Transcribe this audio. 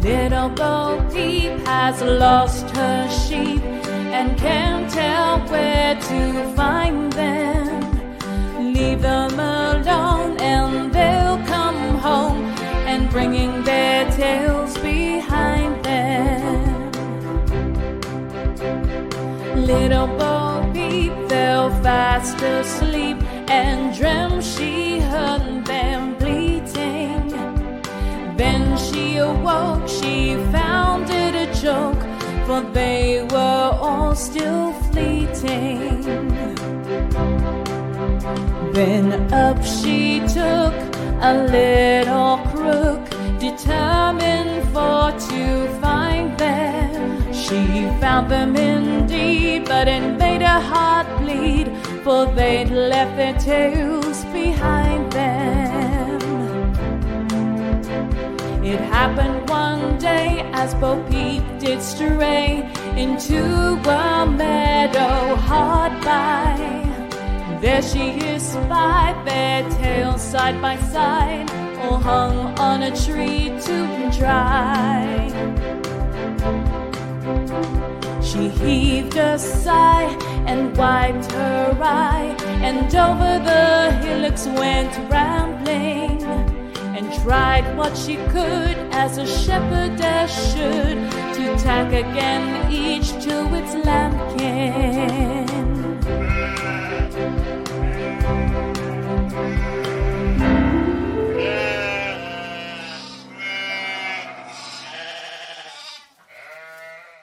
Little Bo Peep has lost her sheep and can't tell where to find them. Leave them alone and they'll come home and bringing their tails behind them. Little Bo Fell fast asleep and dreamt she heard them bleating. Then she awoke, she found it a joke, for they were all still fleeting. Then up she took a little crook, determined for to find them. She found them indeed, but in made heart bleed, for they'd left their tails behind them. It happened one day as Bo Peep did stray into a meadow hard by. There she espied their tails side by side, all hung on a tree to dry. She heaved a sigh and wiped her eye, and over the hillocks went rambling, and tried what she could as a shepherdess should to tack again each